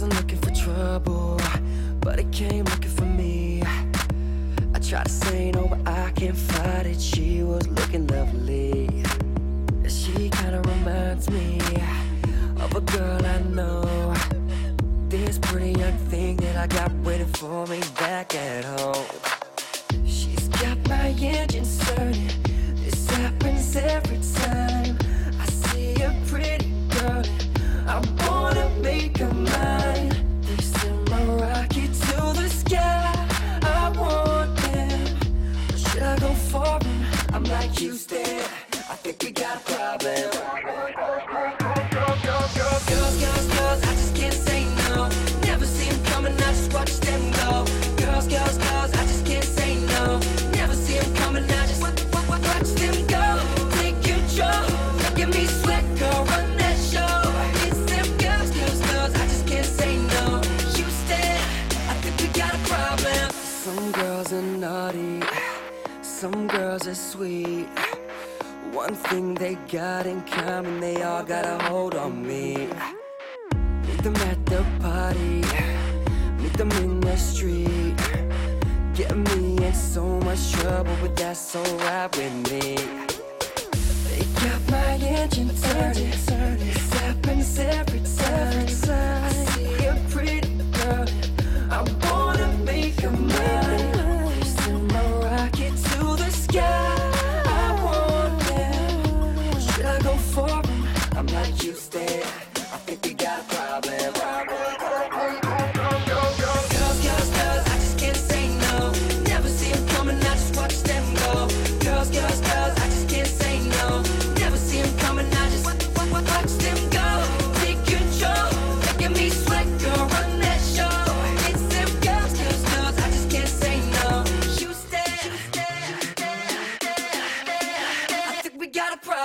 wasn't looking for trouble, but it came looking for me. I tried to say no, but I can't fight it. She was looking lovely. She kinda reminds me of a girl I know. This pretty young thing that I got waiting for me back at home. Like Houston. I think we got a problem. Girls, girls, girls, I just can't say no. Never coming, I just watch them go. Girls, girls, girls, I just can't say no. Never coming, I just wa- wa- wa- watch them go. Take control, making me sweat, girl, run that show. It's them girls, girls, girls, I just can't say no. Houston, I think we got a problem. Some girls are naughty, some girls are sweet. One thing they got in common, they all got a hold on me. Meet them at the party, meet them in the street. Get me in so much trouble, but that's alright with me.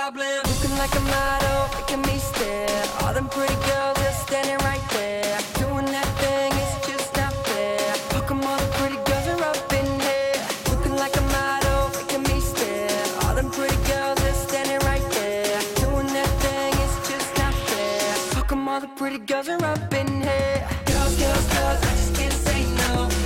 Problem. Looking like a model, making me stare. All them pretty girls are standing right there. Doing that thing is just not fair. How come all the pretty girls are up in here? Looking like a model, making me stare. All them pretty girls are standing right there. Doing that thing is just not fair. How come all the pretty girls are up in here? Girls, girls, girls, I just can't say no.